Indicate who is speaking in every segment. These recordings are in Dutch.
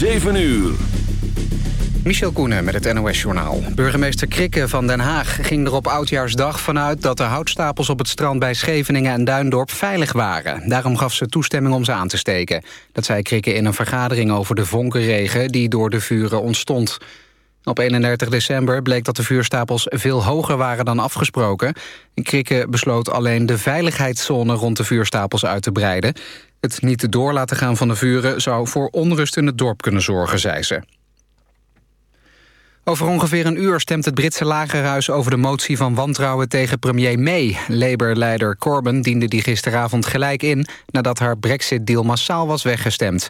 Speaker 1: 7 uur.
Speaker 2: Michel Koenen met het NOS-journaal. Burgemeester Krikke van Den Haag ging er op Oudjaarsdag vanuit... dat de houtstapels op het strand bij Scheveningen en Duindorp veilig waren. Daarom gaf ze toestemming om ze aan te steken. Dat zei Krikke in een vergadering over de vonkenregen... die door de vuren ontstond. Op 31 december bleek dat de vuurstapels veel hoger waren dan afgesproken. Krikke besloot alleen de veiligheidszone rond de vuurstapels uit te breiden. Het niet door laten gaan van de vuren zou voor onrust in het dorp kunnen zorgen, zei ze. Over ongeveer een uur stemt het Britse lagerhuis over de motie van wantrouwen tegen premier May. Labour-leider Corbyn diende die gisteravond gelijk in... nadat haar brexit-deal massaal was weggestemd.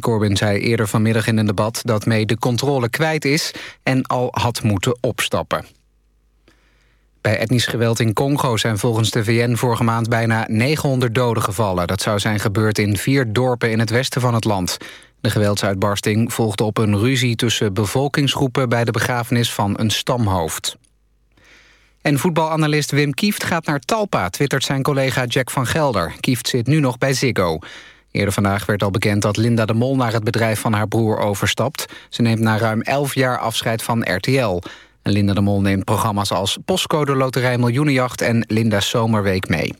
Speaker 2: Corbyn zei eerder vanmiddag in een debat dat May de controle kwijt is... en al had moeten opstappen. Bij etnisch geweld in Congo zijn volgens de VN vorige maand bijna 900 doden gevallen. Dat zou zijn gebeurd in vier dorpen in het westen van het land. De geweldsuitbarsting volgde op een ruzie tussen bevolkingsgroepen... bij de begrafenis van een stamhoofd. En voetbalanalist Wim Kieft gaat naar Talpa... twittert zijn collega Jack van Gelder. Kieft zit nu nog bij Ziggo. Eerder vandaag werd al bekend dat Linda de Mol... naar het bedrijf van haar broer overstapt. Ze neemt na ruim 11 jaar afscheid van RTL. En Linda de Mol neemt programma's als Postcode Loterij Miljoenenjacht... en Linda's Zomerweek mee.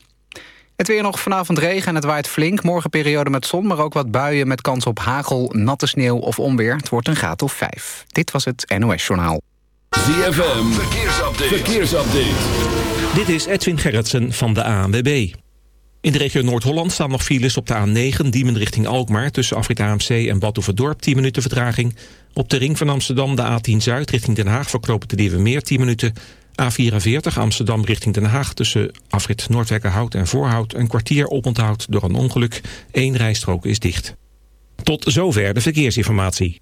Speaker 2: Het weer nog vanavond regen en het waait flink. Morgen periode met zon, maar ook wat buien met kans op hagel, natte sneeuw of onweer. Het wordt een graad of vijf. Dit was het NOS Journaal.
Speaker 1: ZFM, verkeersupdate. verkeersupdate.
Speaker 3: Dit is Edwin Gerritsen van de ANWB. In de regio Noord-Holland staan nog files op de A9... Diemen richting Alkmaar tussen Afrit AMC en Badhoevedorp 10 minuten vertraging. Op de ring van Amsterdam de A10 Zuid richting Den Haag... verklopen de meer 10 minuten... A44 Amsterdam richting Den Haag tussen afrit Noordwijkerhout en Voorhout... een kwartier oponthoud door een ongeluk. Eén rijstrook is dicht. Tot zover de verkeersinformatie.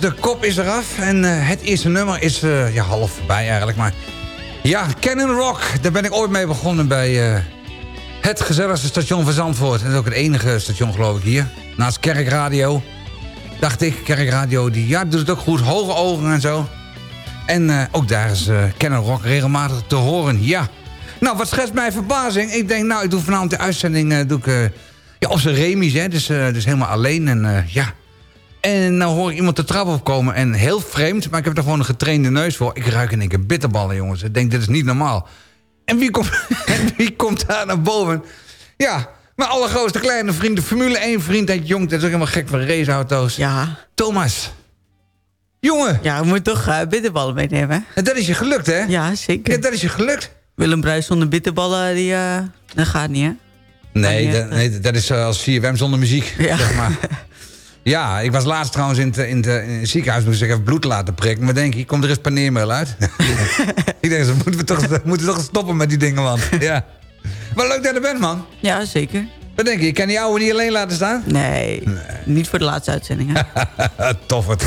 Speaker 4: De kop is eraf. En eh, het eerste nummer is eh, ja, half voorbij eigenlijk. Maar ja, Cannon Rock, daar ben ik ooit mee begonnen bij eh, het gezelligste station van Zandvoort. Dat is ook het enige station, geloof ik, hier. Naast Kerkradio. Dacht ik, Kerkradio, die ja, doet het ook goed. Hoge ogen en zo. En ook daar is Cannon Rock regelmatig te horen, ja. Nou, wat schetst mij verbazing? Ik denk, nou, ik doe vanavond de uitzending... doe ik, ja, op zijn remies, hè. Dus, dus helemaal alleen en ja... En nou hoor ik iemand de trap opkomen en heel vreemd... maar ik heb er gewoon een getrainde neus voor. Ik ruik in één keer bitterballen, jongens. Ik denk, dit is niet normaal. En wie komt, en wie komt daar naar boven? Ja, mijn allergrootste kleine vriend, de Formule 1 vriend uit Jong... dat is ook helemaal gek van raceauto's.
Speaker 5: Ja.
Speaker 4: Thomas. Jongen.
Speaker 5: Ja, we moeten toch uh, bitterballen meenemen.
Speaker 4: En dat is je gelukt, hè?
Speaker 5: Ja, zeker.
Speaker 4: Ja, dat is je gelukt.
Speaker 5: Willem Bruis zonder bitterballen, die, uh, dat gaat niet, hè?
Speaker 4: Nee, dat, nee, dat is als 4WM zonder muziek,
Speaker 5: ja.
Speaker 4: zeg maar. Ja, ik was laatst trouwens in het, in het, in het ziekenhuis, moest ik even bloed laten prikken. Maar denk ik, komt er eens paneermeel uit? ik denk, ze moeten we toch, moeten toch stoppen met die dingen, man. Ja. Wat leuk dat je er bent, man.
Speaker 5: Ja, zeker.
Speaker 4: Wat denk je, ik kan die ouwe niet alleen laten staan?
Speaker 5: Nee, nee. niet voor de laatste uitzending, hè?
Speaker 4: Tof het.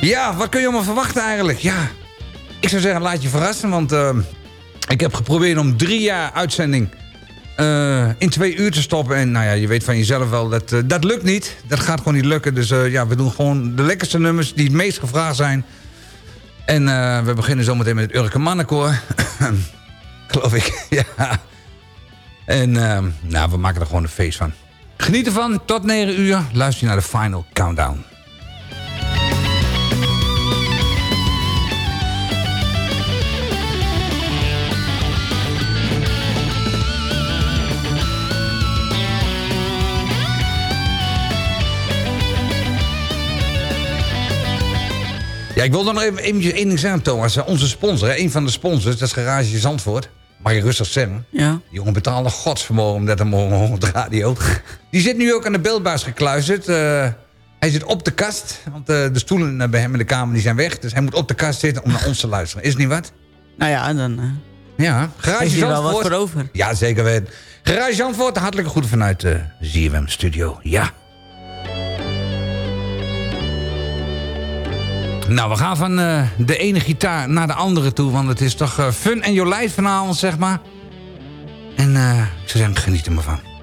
Speaker 4: ja, wat kun je allemaal verwachten eigenlijk? Ja, ik zou zeggen, laat je verrassen, want uh, ik heb geprobeerd om drie jaar uitzending uh, in twee uur te stoppen. En nou ja, je weet van jezelf wel, dat, uh, dat lukt niet. Dat gaat gewoon niet lukken. Dus uh, ja, we doen gewoon de lekkerste nummers die het meest gevraagd zijn. En we beginnen zometeen met het Urke Mannenkoor. Geloof ik, ja. En nou, we maken er gewoon een feest van. Geniet ervan, tot 9 uur. Luister naar de Final Countdown. Ja, ik wil dan nog even eventjes één ding zeggen, Thomas. Onze sponsor, hè, een van de sponsors, dat is Garage Zandvoort. Mag je rustig zeggen.
Speaker 5: Ja.
Speaker 4: Die jongen betaalde godsvermogen om dat te mogen op de radio. Die zit nu ook aan de beeldbuis gekluisterd. Uh, hij zit op de kast, want uh, de stoelen bij hem in de kamer die zijn weg. Dus hij moet op de kast zitten om naar ons te luisteren. Is het niet wat?
Speaker 5: Nou ja, dan... Uh,
Speaker 4: ja, Garage Zandvoort.
Speaker 5: wel wat voor over.
Speaker 4: Ja, zeker weten. Garage Zandvoort, hartelijk goed vanuit de ZFM Studio. Ja. Nou, we gaan van uh, de ene gitaar naar de andere toe. Want het is toch uh, fun en jolijt vanavond, zeg maar. En uh, ik zou zeggen, geniet er maar van.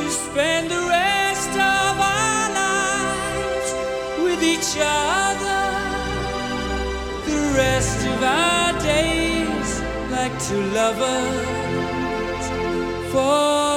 Speaker 6: To spend the rest of our lives with each other. The rest of our days like two lovers. For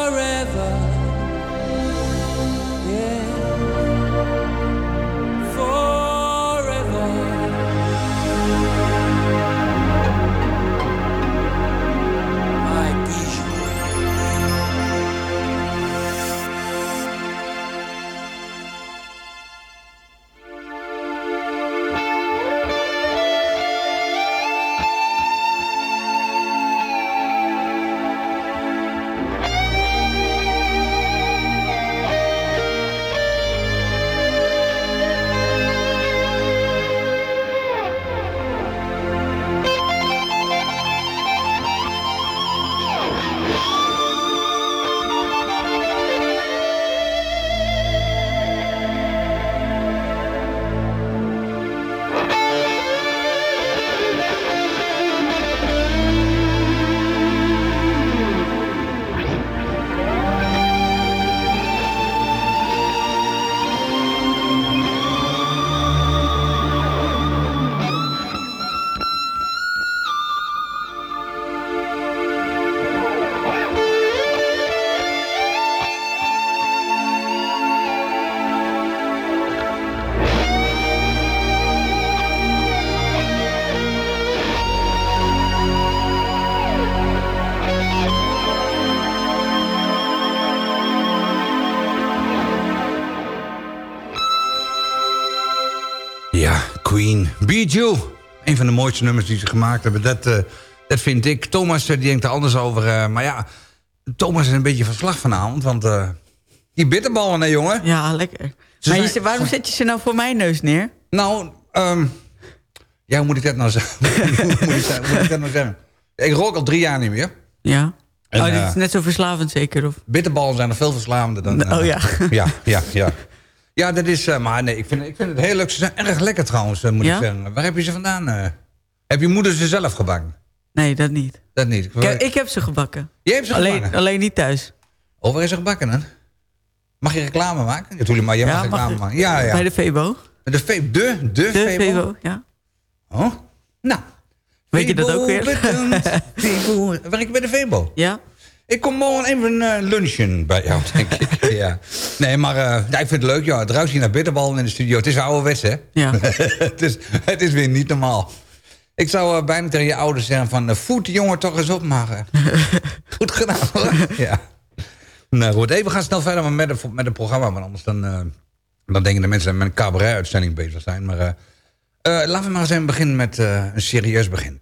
Speaker 4: Queen. Be You. Een van de mooiste nummers die ze gemaakt hebben. Dat, eh, dat vind ik. Thomas eh, die denkt er anders over. eh, maar ja, Thomas is een beetje van slag vanavond. Want die bitterballen, hè jongen?
Speaker 5: Ja, lekker.
Speaker 4: Ze
Speaker 5: maar je,
Speaker 4: zijn-
Speaker 5: zet- waarom zet je ze nou voor mijn neus neer?
Speaker 4: Nou, ja, hoe moet ik dat nou zeggen? hoe, moet ik, dat- hoe moet ik dat nou zeggen? Ik rook al drie jaar niet meer.
Speaker 5: Ja.
Speaker 4: En,
Speaker 5: oh, dit is net zo verslavend zeker? Of?
Speaker 4: Bitterballen zijn nog veel verslavender dan...
Speaker 5: Oh ja.
Speaker 4: Ja, ja, ja. Ja, dat is... eh, maar nee, ik vind, ik vind het heel leuk. Ze zijn erg lekker trouwens, eh, moet
Speaker 5: Ja?
Speaker 4: ik zeggen. Waar heb je ze vandaan? eh? Heb je moeder ze zelf gebakken?
Speaker 5: Nee, dat niet.
Speaker 4: Dat niet.
Speaker 5: Ik, heb- ik heb ze gebakken.
Speaker 4: Jij hebt ze
Speaker 5: alleen,
Speaker 4: gebakken?
Speaker 5: alleen niet thuis.
Speaker 4: Oh, waar is ze gebakken dan? Mag je reclame maken? Natuurlijk, maar jij mag reclame
Speaker 5: mag-
Speaker 4: maken. Ja, ja.
Speaker 5: Bij de Febo.
Speaker 4: De, Fe- de, de,
Speaker 5: De
Speaker 4: Febo?
Speaker 5: Febo, ja.
Speaker 4: Oh, nou.
Speaker 5: Weet je dat ook weer?
Speaker 4: Febo. Werk je bij de Febo?
Speaker 5: Ja.
Speaker 4: Ik kom morgen even eh, lunchen bij jou, denk ik. ja. Nee, maar eh, ja, ik vind het leuk. Ja. Het ruikt hier naar bitterballen in de studio. Het is ouderwets, hè?
Speaker 5: Ja.
Speaker 4: het, is, het is weer niet normaal. Ik zou eh, bijna tegen je ouders zeggen van... de jongen toch eens op, maar... goed gedaan, hoor. ja. Nou goed, we gaan snel verder met, het- met het programma. Want anders dan, dan denken de mensen dat we met een cabaret-uitzending bezig zijn. Maar laten we maar eens even beginnen met een serieus begin.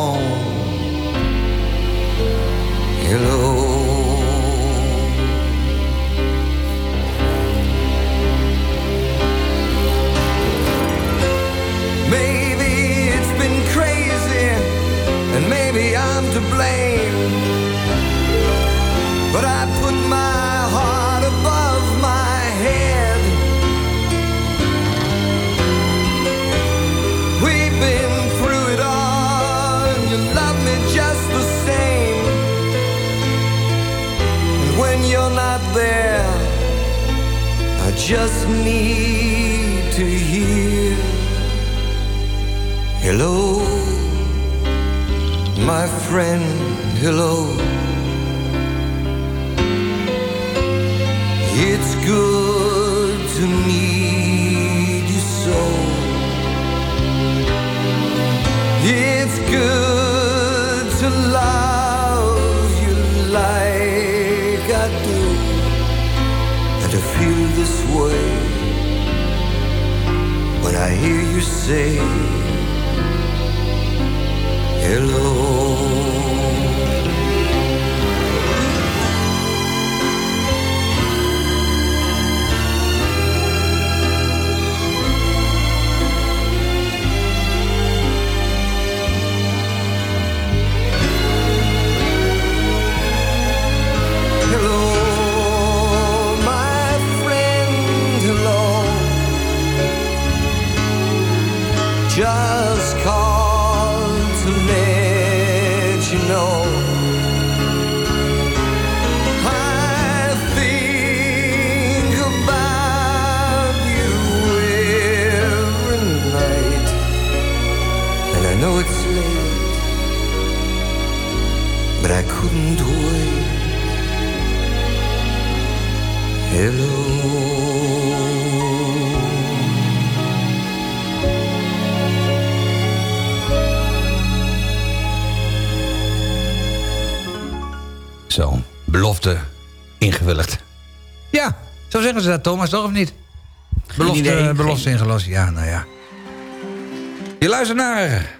Speaker 7: Just need to hear. Hello, my friend, hello. Hear you say hello.
Speaker 4: Zeggen ze dat, Thomas, toch of niet? Belofte,
Speaker 5: idee,
Speaker 4: belofte ingelost, ja, nou ja. Je luistert naar...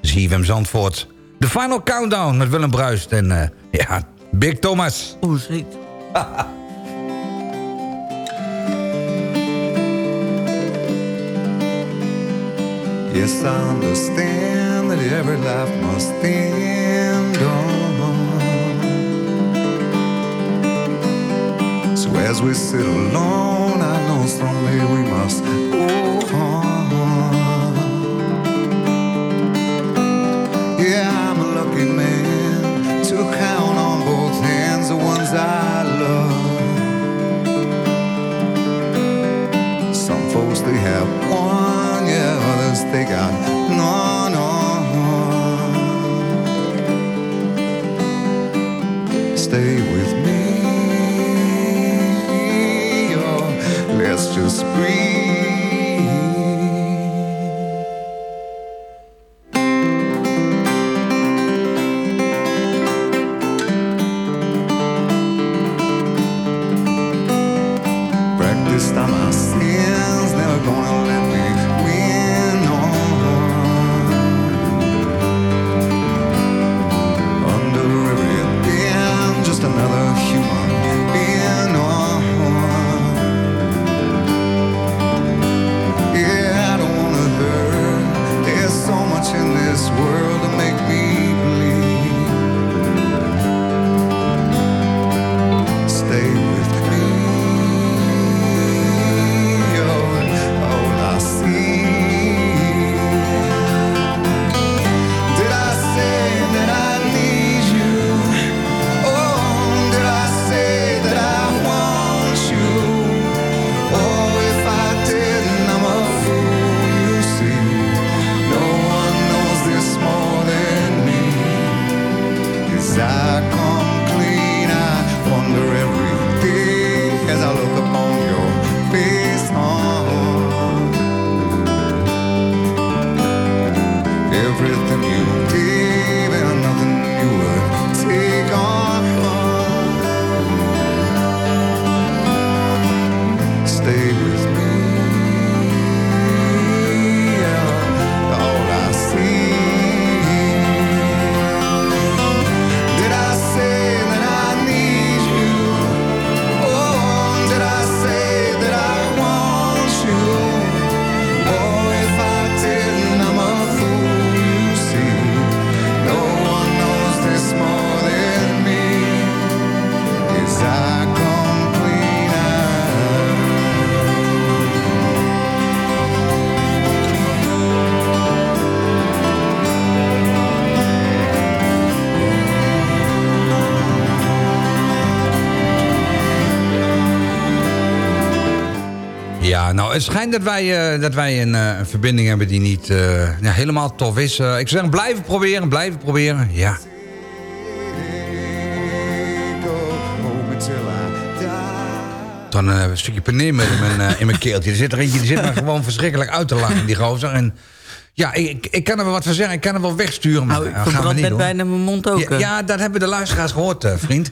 Speaker 4: ZFM Zandvoort. De Final Countdown met Willem Bruist en eh, ja, Big Thomas.
Speaker 5: Oeh, shit.
Speaker 8: Yes, I understand that every life must end on. As we sit alone, I know someday we must. Go breathe.
Speaker 4: Schijnt dat wij, eh, dat wij een, eh, een verbinding hebben die niet eh, ja, helemaal tof is. Ik zou zeggen, blijven proberen, blijven proberen. Ja. Dan een stukje paneer met in mijn, in mijn keeltje. Er zit er eentje, die zit me gewoon verschrikkelijk uit te lachen, die gozer. En ja, ik, ik kan er wel wat van zeggen. Ik kan hem wel wegsturen, maar
Speaker 5: Nou,
Speaker 4: gaan we niet
Speaker 5: net bijna mijn mond ook.
Speaker 4: Ja, ja, dat hebben de luisteraars gehoord, eh, vriend.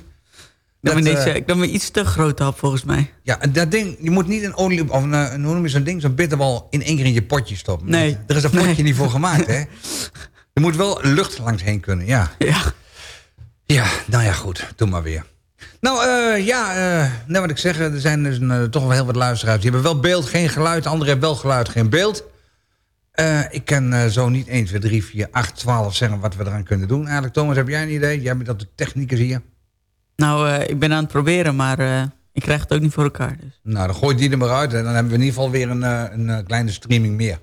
Speaker 5: Dat niks,
Speaker 4: eh,
Speaker 5: ik nam me iets te groot had, volgens mij.
Speaker 4: Ja, dat ding, je moet niet een olie, of een, eh, hoe noem je zo'n ding, zo'n bitterbal in één keer in je potje stoppen.
Speaker 5: Nee.
Speaker 4: Er is een potje
Speaker 5: Nee.
Speaker 4: niet voor gemaakt, hè. Er moet wel lucht langs heen kunnen, ja.
Speaker 5: Ja.
Speaker 4: Ja, nou ja, goed, doe maar weer. Nou, eh, ja, eh nou wat ik zeg, er zijn dus een, eh, toch wel heel wat luisteraars. Die hebben wel beeld, geen geluid. Anderen hebben wel geluid, geen beeld. Eh, ik kan eh, zo niet 1, 2, 3, 4, 8, 12 zeggen wat we eraan kunnen doen. Eigenlijk, Thomas, heb jij een idee? Jij bent dat de technicus hier.
Speaker 5: Nou, eh, ik ben aan het proberen, maar eh, ik krijg het ook niet voor elkaar. Dus.
Speaker 4: Nou, dan gooi die er maar uit. En dan hebben we in ieder geval weer een, eh, een, kleine streaming meer.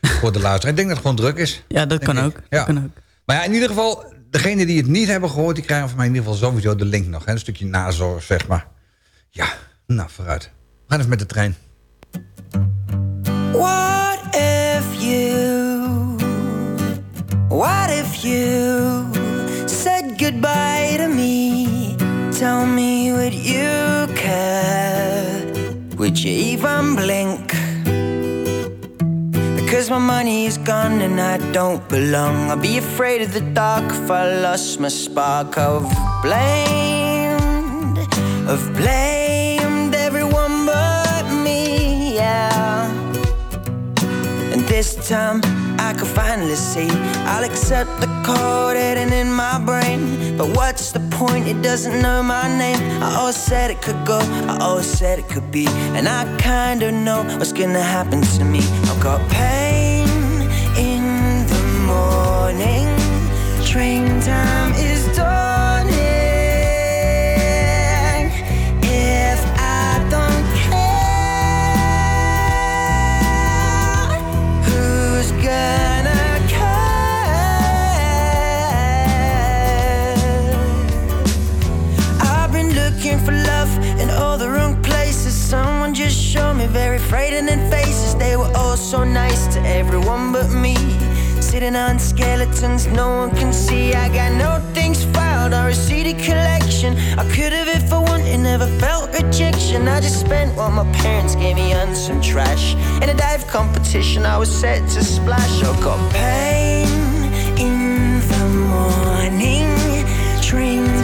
Speaker 4: voor de luisteraar. Ik denk dat het gewoon druk is.
Speaker 5: Ja, dat kan ook.
Speaker 4: Ja.
Speaker 5: Dat kan ook.
Speaker 4: Maar ja, in ieder geval, degenen die het niet hebben gehoord... die krijgen van mij in ieder geval sowieso de link nog. Hè? Een stukje nazorg, zeg maar. Ja, nou, vooruit. We gaan even met de trein.
Speaker 9: What if you, what if you said goodbye to me? Tell me, would you care? Would you even blink? Because my money is gone and I don't belong. I'll be afraid of the dark if I lost my spark of blamed, have blamed everyone but me, yeah. And this time I can finally see I'll accept the code hidden in my brain. But what's the point? It doesn't know my name. I always said it could go, I always said it could be. And I kinda know what's gonna happen to me. I've got pain in the morning. Train time is dawning. Very frightening faces. They were all so nice to everyone but me. Sitting on skeletons no one can see. I got no things filed or a CD collection. I could have if I wanted, never felt rejection. I just spent what my parents gave me on some trash. In a dive competition, I was set to splash. I got pain in the morning. Train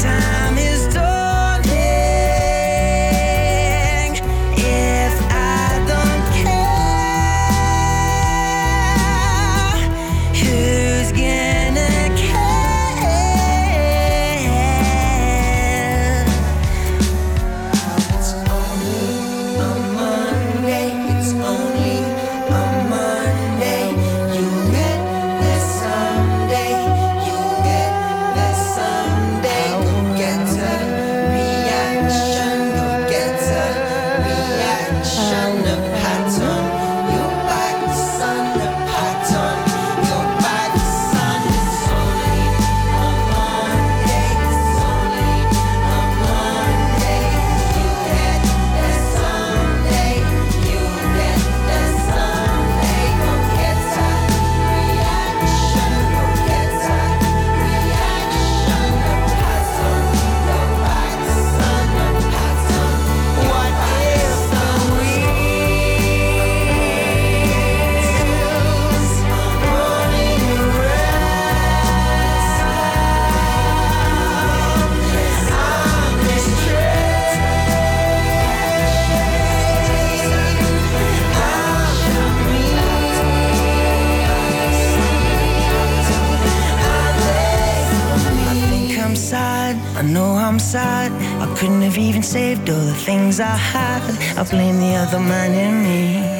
Speaker 9: couldn't have even saved all the things I had. I blame the other man in me.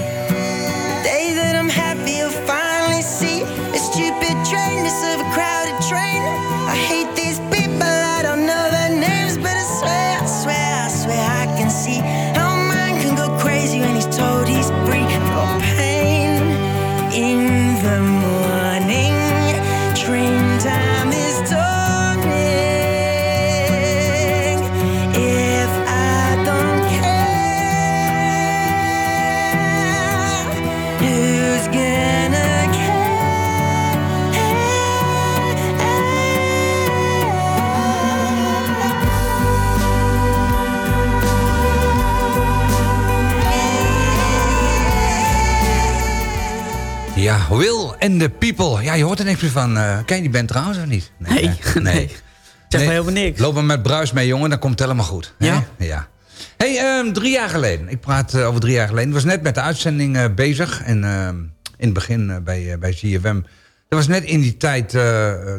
Speaker 4: Will and the People. Ja, je hoort er niks meer van. eh ken je die band trouwens of niet?
Speaker 5: Nee, nee. Zeg maar helemaal niks.
Speaker 4: Loop maar met bruis mee, jongen, dan komt het helemaal goed. hè?
Speaker 5: Ja?
Speaker 4: Ja. hey, ehm, drie jaar geleden. Ik praat eh, over drie jaar geleden. Ik was net met de uitzending eh, bezig. En ehm, in het begin bij, bij ZFM. Dat was net in die tijd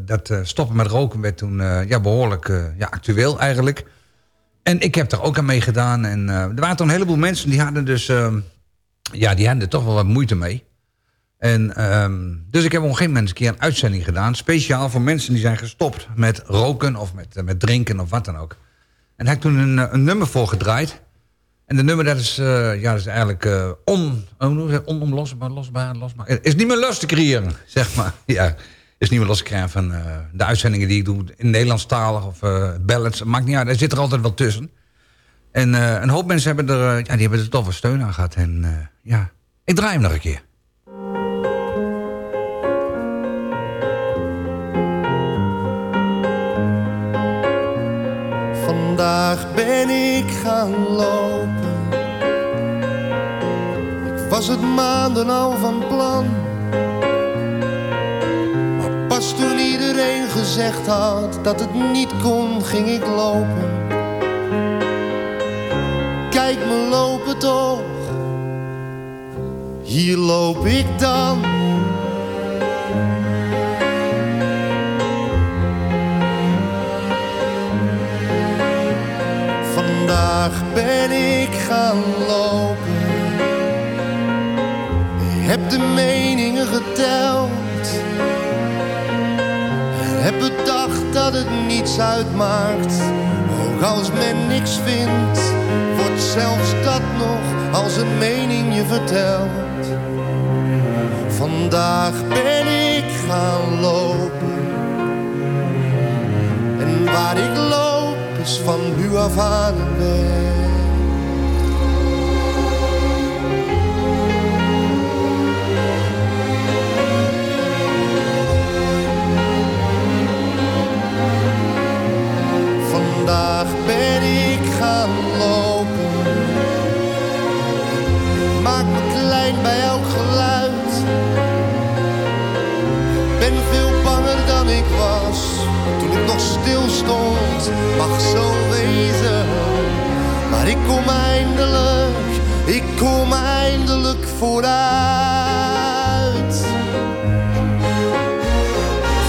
Speaker 4: dat stoppen met roken werd toen ja, behoorlijk eh, ja, actueel eigenlijk. En ik heb er ook aan meegedaan. En er waren toen een heleboel mensen die hadden dus... ehm, ja, die hadden er toch wel wat moeite mee. En, ehm, dus ik heb op een gegeven moment een keer een uitzending gedaan. Speciaal voor mensen die zijn gestopt met roken of met, eh, met drinken of wat dan ook. En daar heb ik toen een, eh, een nummer voor gedraaid. En de nummer dat is, eh, ja, is eigenlijk eh, on, onomlosbaar, losbaar, losbaar. Is niet meer los te creëren, zeg maar. Ja, is niet meer los te krijgen van de uitzendingen die ik doe in Nederlandstalig of ballads. Maakt niet uit, er zit er altijd wel tussen. En een hoop mensen hebben er, ja, die hebben er toch wel steun aan gehad. En ja, ik draai hem nog een keer.
Speaker 10: Vandaag ben ik gaan lopen. Ik was het maanden al van plan. Maar pas toen iedereen gezegd had dat het niet kon, ging ik lopen. Kijk me lopen toch, hier loop ik dan. Vandaag ben ik gaan lopen. Ik heb de meningen geteld. En heb bedacht dat het niets uitmaakt. Ook als men niks vindt, wordt zelfs dat nog als een mening je vertelt. Vandaag ben ik gaan lopen. En waar ik loop van nu af aan een weg. Vandaag ben ik gaan lopen. Ik maak me klein bij elk geluid. Ben veel banger dan ik stond, mag zo wezen. Maar ik kom eindelijk, ik kom eindelijk vooruit.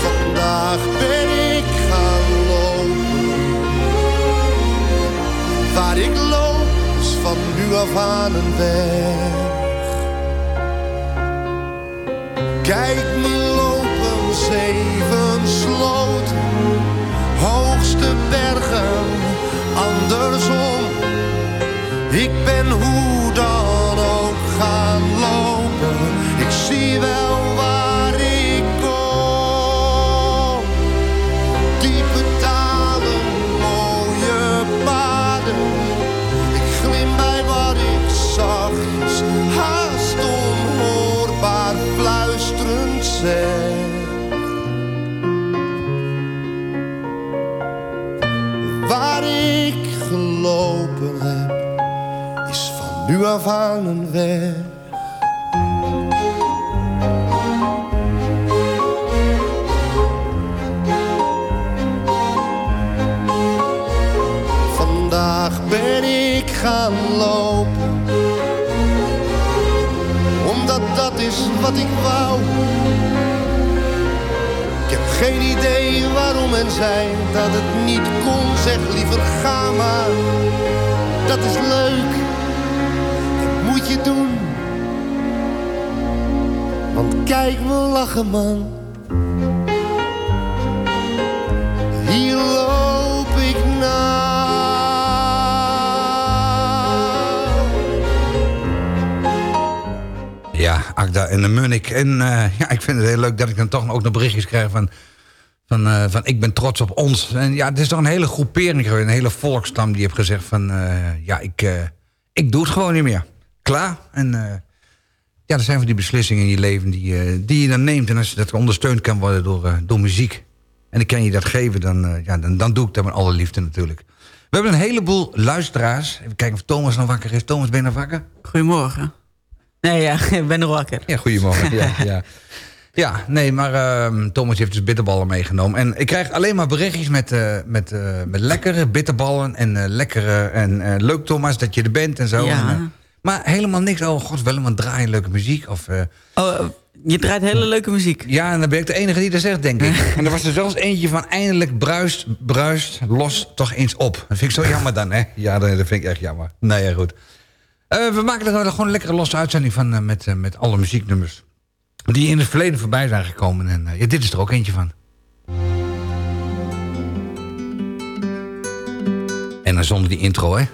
Speaker 10: Vandaag ben ik gaan lopen. Waar ik loop van nu af aan een weg. Kijk me lopen, zeven sloten, hoogste bergen, andersom. Ik ben hoe dan Vandaag ben ik gaan lopen. Omdat dat is wat ik wou. Ik heb geen idee waarom en zij dat het niet kon. Zeg liever ga maar. Dat is leuk. Kijk me lachen man. Hier loop ik naar.
Speaker 4: Ja, Agda en de Munnik. En eh, ja, ik vind het heel leuk dat ik dan toch ook nog berichtjes krijg van... Van, eh, van ik ben trots op ons. En ja, het is toch een hele groepering een hele volkstam die heeft gezegd van... eh, ja, ik, ik doe het gewoon niet meer. Klaar. En ja, er zijn van die beslissingen in je leven die, eh, die je dan neemt. En als je dat ondersteund kan worden door, eh, door muziek... en ik kan je dat geven, dan, eh, ja, dan, dan doe ik dat met alle liefde natuurlijk. We hebben een heleboel luisteraars. Even kijken of Thomas nog wakker is. Thomas, ben je nog wakker?
Speaker 5: Goedemorgen. Nee, ja, ik ben nog wakker.
Speaker 4: Ja, goedemorgen. ja, ja. ja, nee, maar ehm, Thomas heeft dus bitterballen meegenomen. En ik krijg alleen maar berichtjes met, met, met lekkere bitterballen en lekkere... en leuk Thomas dat je er bent en zo.
Speaker 5: Ja.
Speaker 4: En, maar helemaal niks. Oh god, wel een draaien leuke muziek. Of, eh,
Speaker 5: Oh, je draait hele leuke muziek.
Speaker 4: ja, en dan ben ik de enige die dat zegt, denk ik. en er was er zelfs eentje van eindelijk bruist, bruist, los toch eens op. Dat vind ik zo jammer dan, hè? Ja, dat vind ik echt jammer. Nee, ja, goed. Eh, we maken er gewoon een lekkere losse uitzending van eh, met, eh, met alle muzieknummers. Die in het verleden voorbij zijn gekomen. En eh, ja, dit is er ook eentje van. En dan zonder die intro, hè?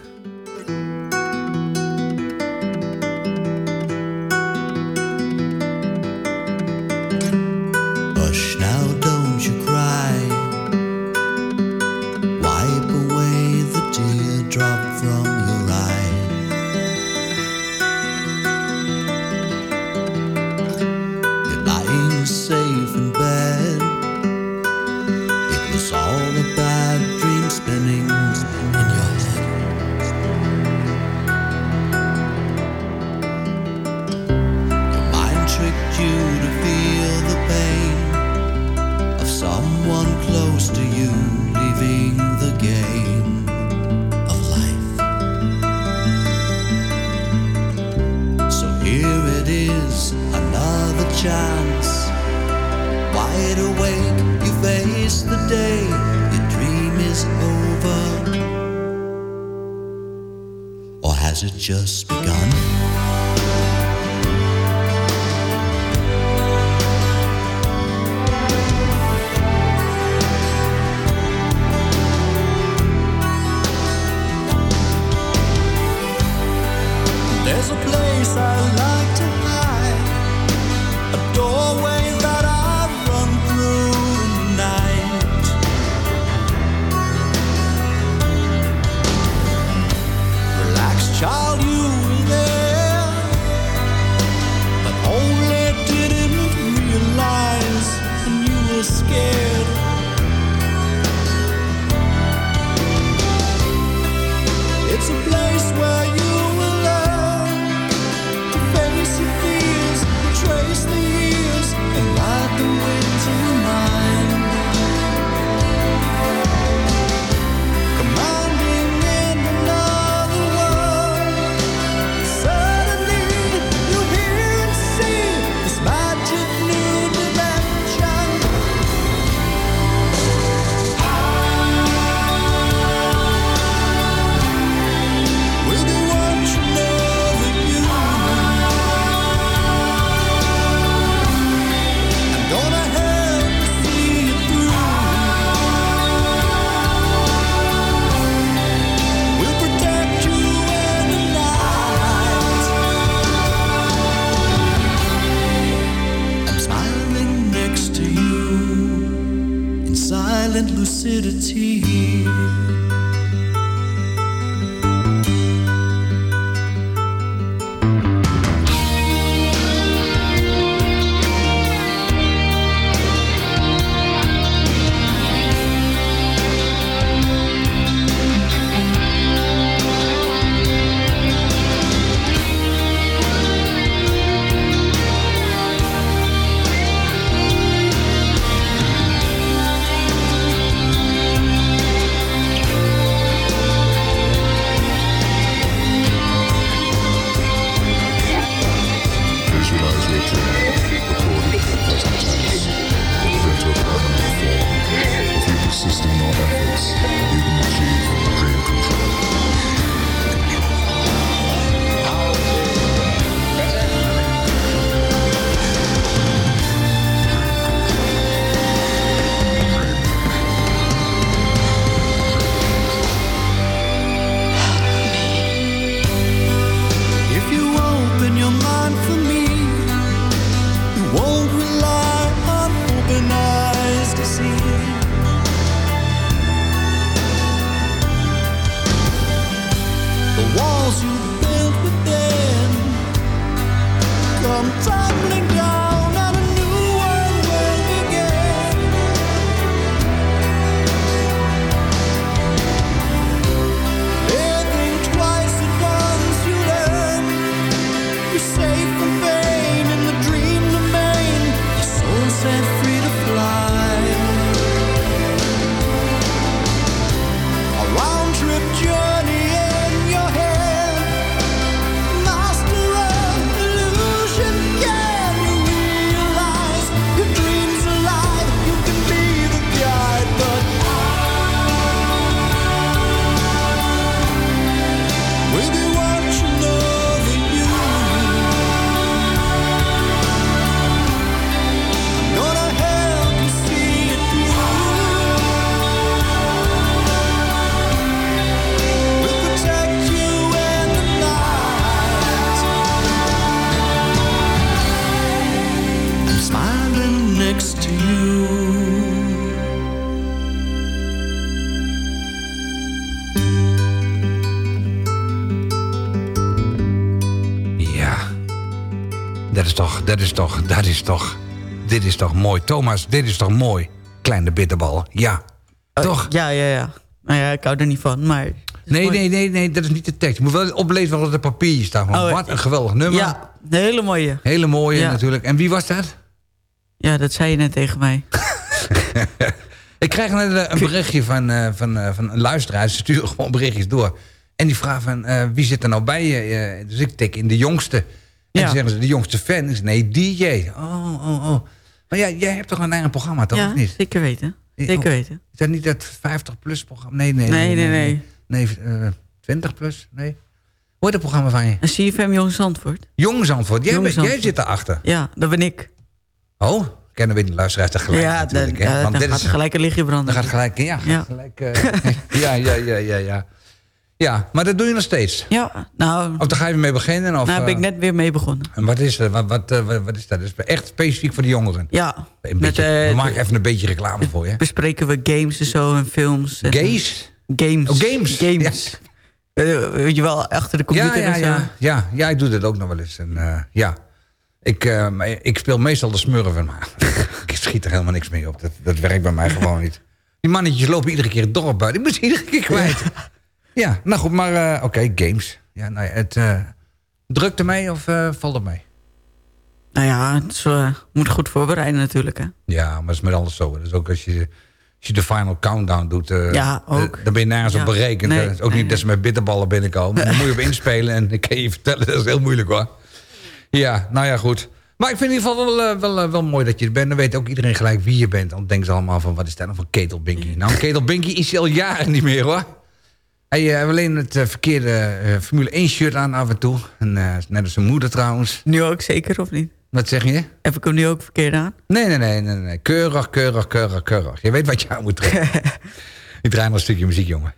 Speaker 4: Dat is toch, dat is toch, dit is toch mooi. Thomas, dit is toch mooi. Kleine bitterbal, ja. Oh, toch?
Speaker 5: Ja, ja, ja. Nou ja, ik hou er niet van, maar...
Speaker 4: Nee, nee, nee, nee, dat is niet de tekst. Je moet wel oplezen wat op het papier staat.
Speaker 5: Oh,
Speaker 4: wat een geweldig nummer.
Speaker 5: Ja, een hele mooie.
Speaker 4: Hele mooie natuurlijk. En wie was dat?
Speaker 5: Ja, dat zei je net tegen mij.
Speaker 4: ik krijg net eh, een berichtje van, eh, van, eh, van een luisteraar. Ze sturen gewoon berichtjes door. En die vraagt van, wie zit er nou bij je? dus ik tik in de jongste. En dan zeggen ze, de jongste fan is, nee, DJ. Oh, oh, oh. Maar ja, jij hebt toch een eigen programma, toch?
Speaker 5: Ja, zeker weten.
Speaker 4: Oh.
Speaker 5: Zeker weten.
Speaker 4: Is dat niet dat 50-plus programma? Nee, nee,
Speaker 5: nee. Nee, nee,
Speaker 4: nee. 20-plus? Nee.
Speaker 11: Hoe eh, het programma van je?
Speaker 5: Een CFM Jong Zandvoort.
Speaker 11: Jong Zandvoort. Jij, Zandvoort. jij zit erachter.
Speaker 5: Ja, dat ben ik.
Speaker 11: Oh, kennen we de luisteraars tegelijk
Speaker 5: ja,
Speaker 11: natuurlijk.
Speaker 5: Ja, dan,
Speaker 11: dan
Speaker 5: gaat
Speaker 11: is,
Speaker 5: gelijk een lichtje branden.
Speaker 11: Dan gaat gelijk, ja. Gelijk, eh, ja, ja, ja, ja, ja. Ja, maar dat doe je nog steeds?
Speaker 5: Ja, nou...
Speaker 11: Of daar ga je mee beginnen? Of,
Speaker 5: nou, ben ik
Speaker 11: eh,
Speaker 5: net weer mee begonnen.
Speaker 11: En wat is, eh, wat, wat, eh, wat, wat is dat? Dat is echt specifiek voor de jongeren?
Speaker 5: Ja.
Speaker 11: Een
Speaker 5: Met,
Speaker 11: beetje,
Speaker 5: eh,
Speaker 11: we maken even een beetje reclame voor je.
Speaker 5: Bespreken we games en zo en films. En,
Speaker 11: Gays?
Speaker 5: Games.
Speaker 11: Oh, games.
Speaker 5: Games. Eh, weet je wel, achter de computer
Speaker 11: ja, ja,
Speaker 5: en zo.
Speaker 11: ja, ja, ja, ik doe dat ook nog wel eens. En, ja. ik, ik speel meestal de smurfen, maar ik schiet er helemaal niks mee op. Dat, dat werkt bij mij gewoon niet. Die mannetjes lopen iedere keer het dorp buiten. Ik moet ze iedere keer kwijt. Ja, nou goed, maar eh, oké, games. Ja, nou ja, het eh, drukt er mee of eh, valt het mee?
Speaker 5: Nou ja, het is, eh, moet goed voorbereiden natuurlijk. Hè.
Speaker 11: Ja, maar het is met alles zo. Dus ook als je, als je de final countdown doet, eh,
Speaker 5: Ja, ook.
Speaker 11: eh, dan ben je nergens
Speaker 5: Ja.
Speaker 11: op berekend.
Speaker 5: Nee,
Speaker 11: Eh, is ook
Speaker 5: nee,
Speaker 11: niet dat ze met bitterballen binnenkomen. Dan moet je op inspelen en ik kan je vertellen, dat is heel moeilijk hoor. Ja, nou ja, goed. Maar ik vind in ieder geval wel, eh, wel, eh, wel mooi dat je er bent. Dan weet ook iedereen gelijk wie je bent. Dan denken ze allemaal van, wat is dat nou voor Ketel Binky? Nou, Ketel Binky is al jaren niet meer hoor. Hij eh, heeft alleen het eh, verkeerde eh, Formule 1 shirt aan af en toe. En, net als zijn moeder trouwens.
Speaker 5: Nu ook zeker, of niet?
Speaker 11: Wat zeg je?
Speaker 5: Heb ik hem nu ook verkeerd aan?
Speaker 11: Nee, nee, nee, nee, nee. Keurig, keurig, keurig, keurig. Je weet wat je aan moet trekken. Ik draai nog een stukje muziek, jongen.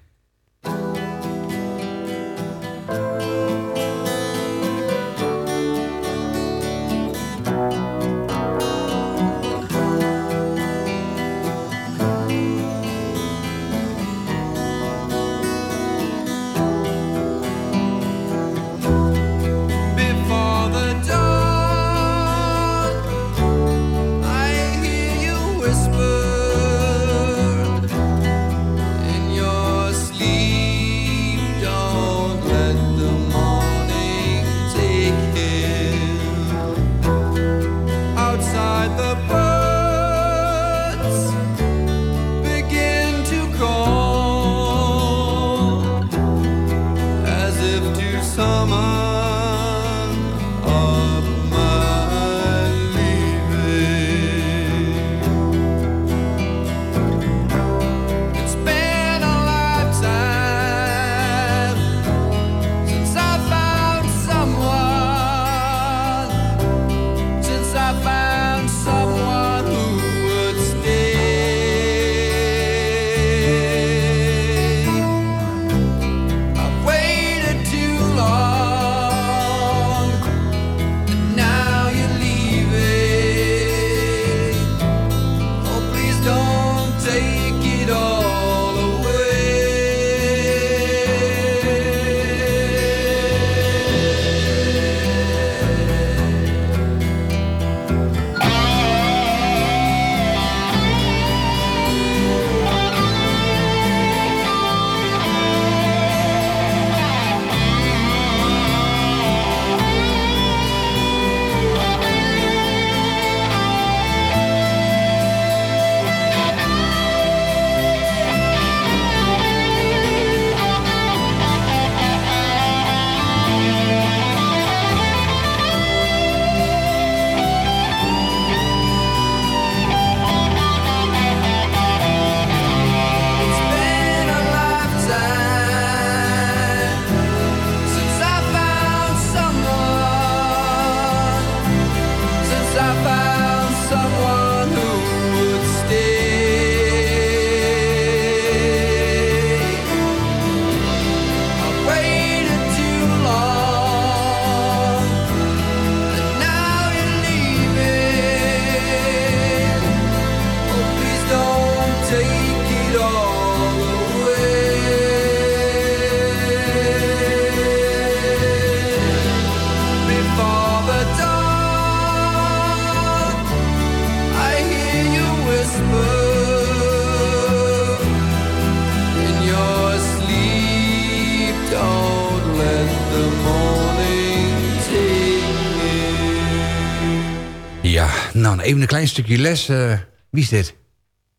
Speaker 11: Ja, nou, even een klein stukje les. eh, wie is dit?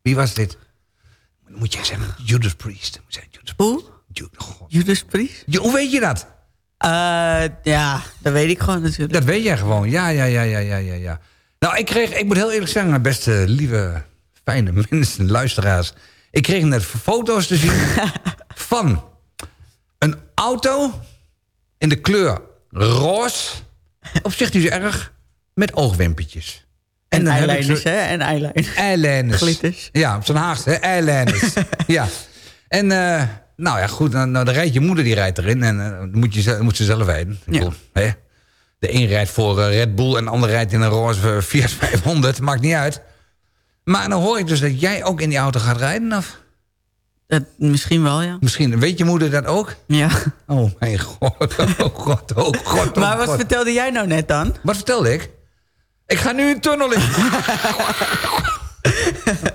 Speaker 11: Wie was dit? Moet jij zeggen, Judas Priest. Moet zeggen, Judas
Speaker 5: Hoe? Judas Priest?
Speaker 11: Ja, hoe weet je dat?
Speaker 5: Eh, ja, dat weet ik gewoon natuurlijk.
Speaker 11: Dat weet jij gewoon. Ja, ja, ja, ja, ja, ja. ja. Nou, ik kreeg, ik moet heel eerlijk zeggen, mijn beste, lieve, fijne mensen, luisteraars. Ik kreeg net foto's te zien van een auto
Speaker 4: in de kleur roze. Op zich niet zo erg. Met oogwimpertjes.
Speaker 5: En
Speaker 4: dan ik
Speaker 5: eyeliners, hè? En eyeliners.
Speaker 4: Eyeliners.
Speaker 5: Glitters.
Speaker 4: Ja, op zijn Haagst, hè? Eyeliners. ja. En eh, nou ja, goed, dan, nou, dan rijdt je moeder die rijdt erin. En eh, dat moet, je, ze- moet ze zelf bedoel, hè? De een rijdt voor eh, Red Bull en de ander rijdt in een roze Fiat 500. Maakt niet uit. Maar dan hoor ik dus dat jij ook in die auto gaat rijden, of?
Speaker 5: Dat, misschien wel, ja.
Speaker 4: Misschien, weet je moeder dat ook?
Speaker 5: Ja.
Speaker 4: Oh, mijn god, oh god, oh god, oh
Speaker 5: maar wat
Speaker 4: god.
Speaker 5: vertelde jij nou net dan?
Speaker 4: Wat vertelde ik? Ik ga nu een tunnel in.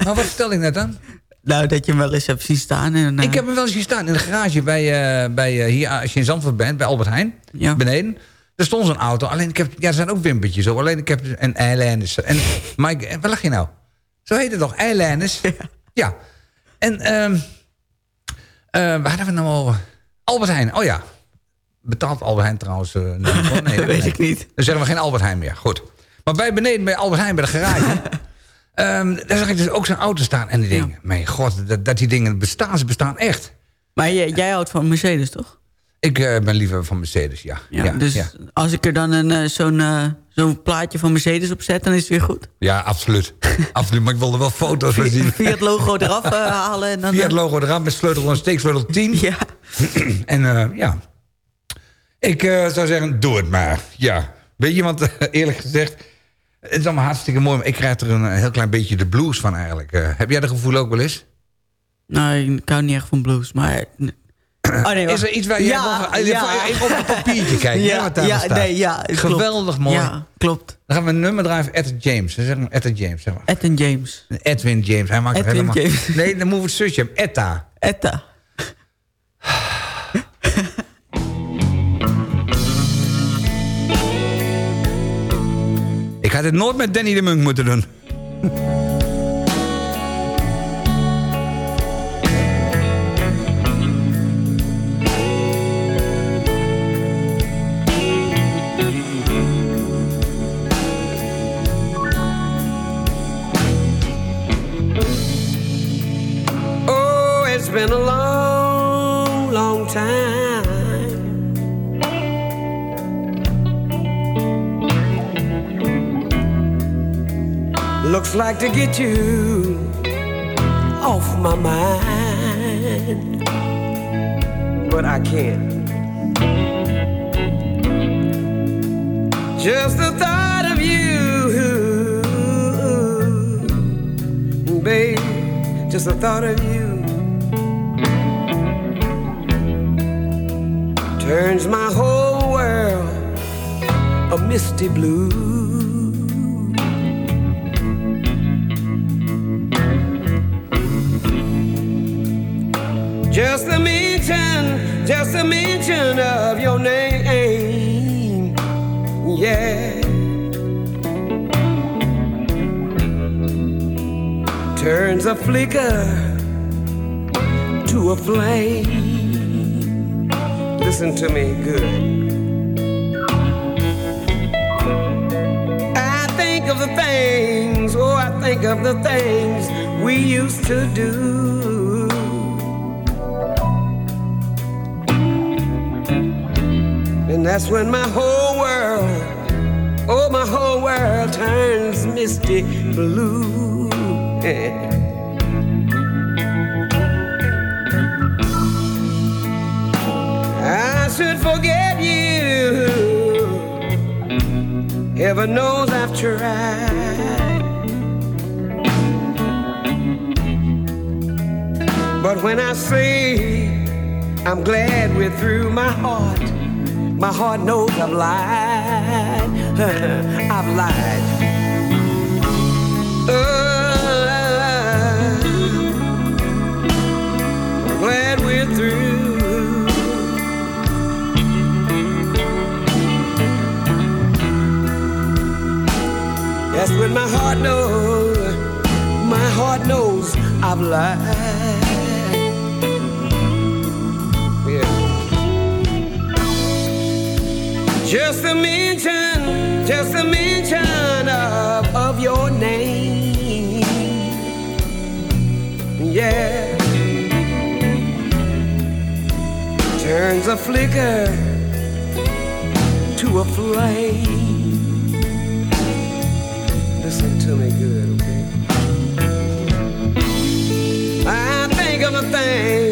Speaker 4: maar wat vertelde ik net dan?
Speaker 5: Nou, dat je hem wel eens hebt zien staan. En, eh,
Speaker 4: Ik heb hem wel eens hier staan in de garage bij, eh, bij eh, hier, als je in Zandvoort bent, bij Albert Heijn. Beneden. Er stond zo'n auto. Alleen ik heb, ja, er zijn ook wimpertjes op. Alleen ik heb een eyeliners. En Mike, waar lag je nou? Zo heet het toch? Eyeliners? Ja. En ehm eh, waar hadden we het nou over? Albert Heijn. Oh ja. Betaalt Albert Heijn trouwens? eh, nee, nee,
Speaker 5: Dat weet
Speaker 4: nee.
Speaker 5: ik niet.
Speaker 4: Dan zeggen we geen Albert Heijn meer. Goed. Maar bij beneden bij Albert Heijn, bij de garage... ehm, daar zag ik dus ook zo'n auto staan. En die dingen, mijn god, dat, dat die dingen bestaan, ze bestaan echt.
Speaker 5: Maar jij, jij houdt van Mercedes, toch?
Speaker 4: Ik eh, ben liever van Mercedes, ja.
Speaker 5: Ja,
Speaker 4: ja,
Speaker 5: dus
Speaker 4: ja.
Speaker 5: als ik er dan een, eh, zo'n eh, zo'n plaatje van Mercedes op zet, dan is het weer goed.
Speaker 4: Ja, absoluut. absoluut. Maar ik wilde wel foto's van zien.
Speaker 5: Via het logo eraf halen. En dan,
Speaker 4: Via het logo eraf met sleutel en steeksleutel 10.
Speaker 5: Ja.
Speaker 4: en ja. Ik zou zeggen, doe het maar. Ja. Weet je, want eerlijk gezegd... Het is allemaal hartstikke mooi, maar ik krijg er een heel klein beetje de blues van eigenlijk. Eh, heb jij dat gevoel ook wel eens?
Speaker 5: Nou, ik hou niet echt van blues, maar... Oh, nee,
Speaker 4: Is er iets waar jij
Speaker 5: Ja,
Speaker 4: even-
Speaker 5: ja.
Speaker 4: even op het papiertje kijken,
Speaker 5: Ja,
Speaker 4: wat daar
Speaker 5: ja,
Speaker 4: staat.
Speaker 5: nee, ja, klopt.
Speaker 4: Geweldig mooi.
Speaker 5: Ja, klopt.
Speaker 4: Dan gaan we een nummer draaien, Etta James. We Etta James, zeg maar.
Speaker 5: Edwin James.
Speaker 4: Edwin James. Hij maakt het
Speaker 5: Edwin
Speaker 4: helemaal...
Speaker 5: James.
Speaker 4: Nee, dan moeten we het zusje hebben. Etta.
Speaker 5: Etta.
Speaker 4: Ik had het nooit met Danny de Munk moeten doen.
Speaker 12: Like to get you off my mind, but I can't. Just the thought of you, babe, just the thought of you turns my whole world a misty blue. Just the mention, just the mention of your name, yeah. Turns a flicker to a flame. Listen to me good. I think of the things, oh, I think of the things we used to do. And that's when my whole world, oh, my whole world turns misty blue. I should forget you. Heaven knows I've tried. But when I say I'm glad we're through, my heart, my heart knows I've lied. I've lied. Oh, I'm glad we're through. That's when my heart knows, my heart knows I've lied. Just a mention, just a mention of, of your name. Yeah. Turns a flicker to a flame. Listen to me good, okay? I think of the things,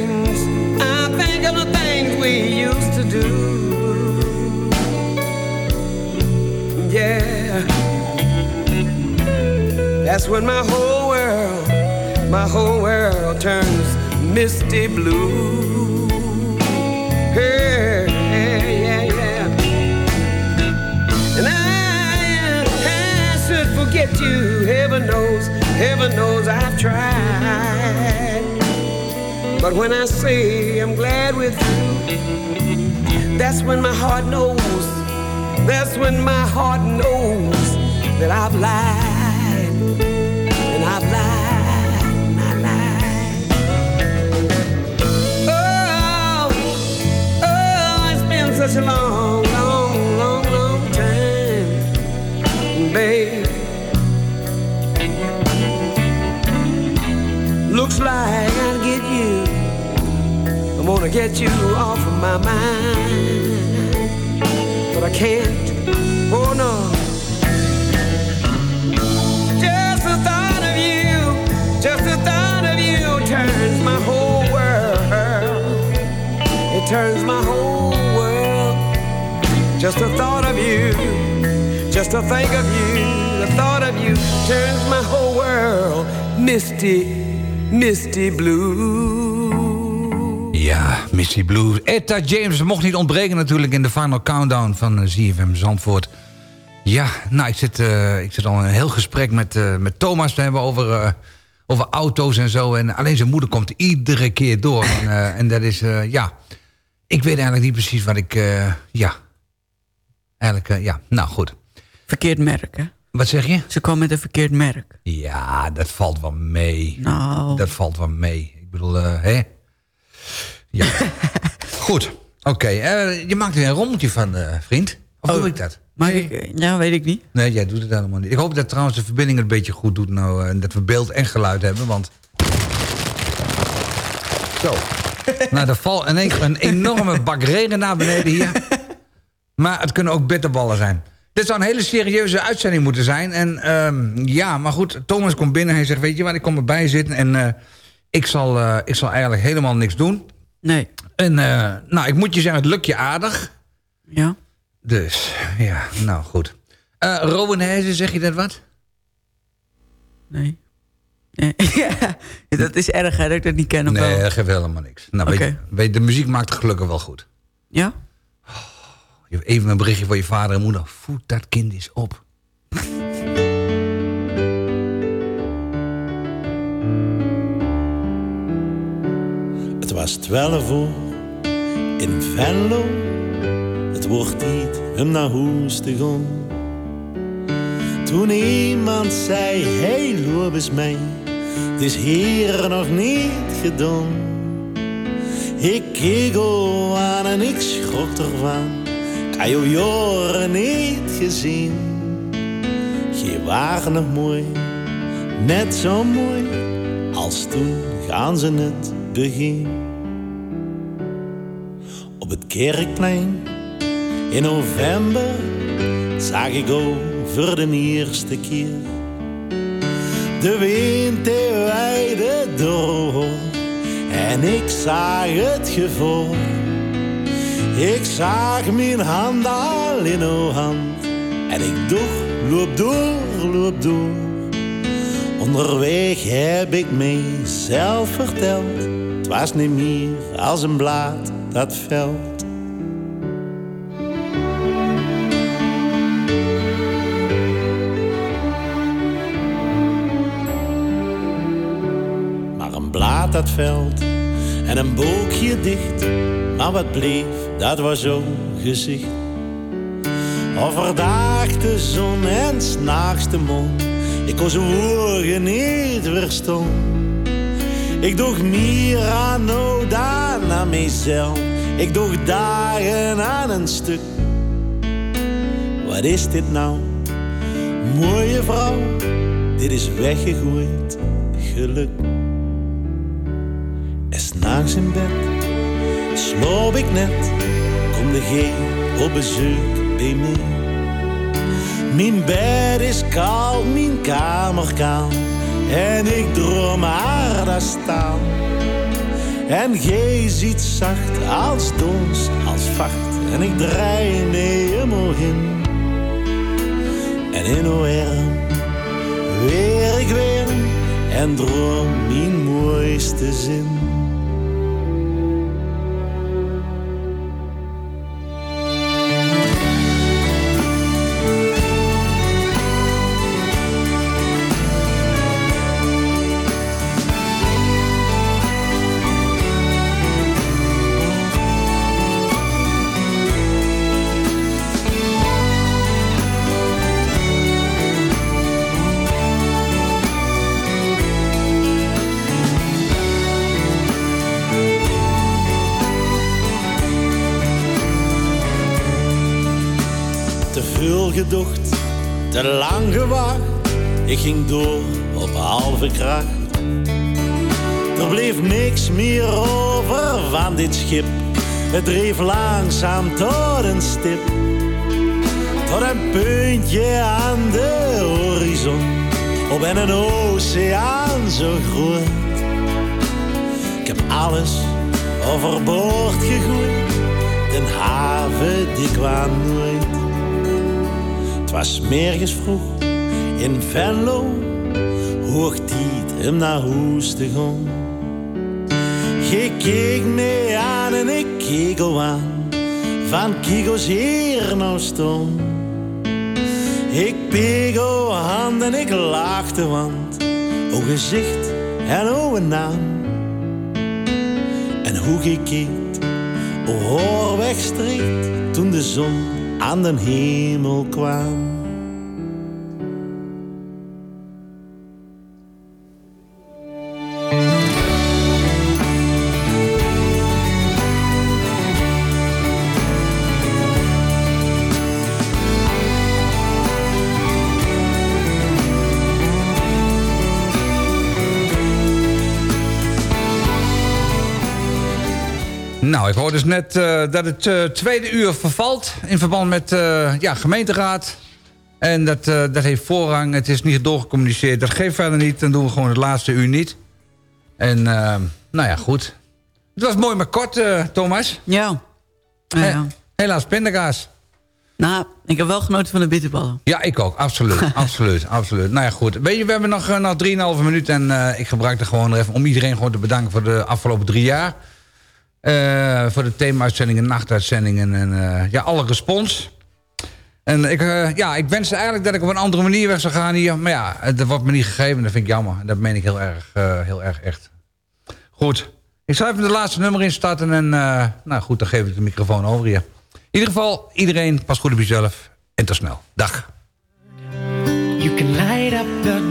Speaker 12: That's when my whole world, my whole world turns misty blue. Hey, yeah, yeah. And I, I should forget you. Heaven knows, heaven knows I've tried. But when I say I'm glad with you, that's when my heart knows. That's when my heart knows that I've lied. Such a long, long, long, long time, babe. Looks like I'll get you. I wanna get you off of my mind, but I can't. Oh no. Just the thought of you, just the thought of you turns my whole world. It turns my whole. Just the thought of you, just to think of you, the thought of you turns my whole world misty, misty blue.
Speaker 4: Ja, Missy Blue. Etta James mocht niet ontbreken natuurlijk in de final countdown van eh, ZFM Zandvoort. Ja, nou, ik zit, eh, ik zit al een heel gesprek met, eh, met Thomas te hebben over, over auto's en zo. En alleen zijn moeder komt iedere keer door. En, en dat is, ja, ik weet eigenlijk niet precies wat ik, ja. Eigenlijk, eh, ja, nou goed.
Speaker 5: Verkeerd merk, hè?
Speaker 4: Wat zeg je?
Speaker 5: Ze kwam met een verkeerd merk.
Speaker 4: Ja, dat valt wel mee.
Speaker 5: Nou.
Speaker 4: Dat valt wel mee. Ik bedoel, eh, hè? Ja. Goed. Oké, eh, je maakt er een rommeltje van, eh, vriend. Of
Speaker 5: Oh.
Speaker 4: doe ik dat?
Speaker 5: Maar ik, ja, weet ik niet.
Speaker 4: Nee, jij doet het helemaal niet. Ik hoop dat trouwens de verbinding het een beetje goed doet nou. En dat we beeld en geluid hebben, want... Zo. nou, er valt keer een enorme bak regen naar beneden hier. Maar het kunnen ook bitterballen zijn. Dit zou een hele serieuze uitzending moeten zijn. En ehm, ja, maar goed, Thomas komt binnen. Hij zegt, weet je wat, ik kom erbij zitten. En eh, ik, zal, eh, ik zal eigenlijk helemaal niks doen.
Speaker 5: Nee.
Speaker 4: En eh, nou, ik moet je zeggen, het lukt je aardig.
Speaker 5: Ja.
Speaker 4: Dus, ja, nou goed. Eh Rowan Heijzen, zeg je dat wat?
Speaker 5: Nee. ja, dat is erg, hè, dat ik dat niet ken.
Speaker 4: Nee, dat geeft helemaal niks. Nou, weet, je, weet, de muziek maakt het gelukkig wel goed.
Speaker 5: Ja?
Speaker 4: Even een berichtje voor je vader en moeder. Voed dat kind eens op.
Speaker 13: Het was twaalf uur in Venlo. Het wordt tijd om naar huis te. Toen iemand zei, hey, loop eens mee. Het is hier nog niet gedaan. Ik keek aan en ik schrok ervan. Ik jou jaren niet gezien. Je waren nog mooi, net zo mooi als toen gaan ze het begin. Op het kerkplein in november zag ik over de eerste keer de wind die weide door en ik zag het gevoel. Ik zag mijn hand al in uw hand en ik dacht, loop door, loop door. Onderweg heb ik mezelf verteld, het was niet meer als een blad dat veld. Maar een blad dat veld en een boekje dicht, maar wat bleef, dat was zo'n gezicht. Overdag de zon en s'nachts de mond. Ik kon zijn woorden niet verstaan. Ik aan nou dan aan mezelf. Ik doe dagen aan een stuk. Wat is dit nou? Mooie vrouw, dit is weggegooid geluk. En s'nachts in bed sloop ik net. Kom de geen op bezoek die mee. Mijn bed is koud, mijn kamer kaal. En ik droom haar daar staan. En gij ziet zacht als dons, als vacht. En ik draai mee helemaal in. En in arm weer ik weer. En droom mijn mooiste zin. Gedocht, te lang gewacht. Ik ging door op halve kracht. Er bleef niks meer over van dit schip. Het dreef langzaam tot een stip. Tot een puntje aan de horizon. Op en een oceaan zo groot. Ik heb alles overboord gegooid. Den haven die kwam nooit. Was mergens vroeg in Venlo, hoog tijd hem naar huis te gaan. Je keek me aan en ik keek al aan, van Kigo's hier nou staan. Ik peeg o hand en ik lachte, want o gezicht en o naam. En hoe gekeken, o hoor wegstreekt, toen de zon aan den hemel kwam.
Speaker 4: Nou, ik hoorde dus net eh, dat het eh, tweede uur vervalt... in verband met eh, ja, gemeenteraad. En dat, dat heeft voorrang. Het is niet doorgecommuniceerd. Dat geeft verder niet. Dan doen we gewoon het laatste uur niet. En nou ja, goed. Het was mooi maar kort, Thomas.
Speaker 5: Ja. Ja, ja.
Speaker 4: Helaas pindakaas.
Speaker 5: Nou, ik heb wel genoten van de bitterballen.
Speaker 4: Ja, ik ook. Absoluut. absoluut. Absoluut. Nou ja, goed. Weet je, we hebben nog, nog 3,5 minuten. En ik gebruik er gewoon even om iedereen gewoon te bedanken voor de afgelopen drie jaar. Eh, voor de thema-uitzendingen, nachtuitzendingen en eh, ja, alle respons. En ik, eh, ja, ik wens eigenlijk dat ik op een andere manier weg zou gaan hier. Maar ja, dat wordt me niet gegeven. Dat vind ik jammer. Dat meen ik heel erg, heel erg echt. Goed. Ik zal even de laatste nummer instarten. En nou goed, dan geef ik de microfoon over hier. In ieder geval, iedereen, pas goed op jezelf. En tot snel. Dag.
Speaker 14: You can light up the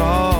Speaker 14: people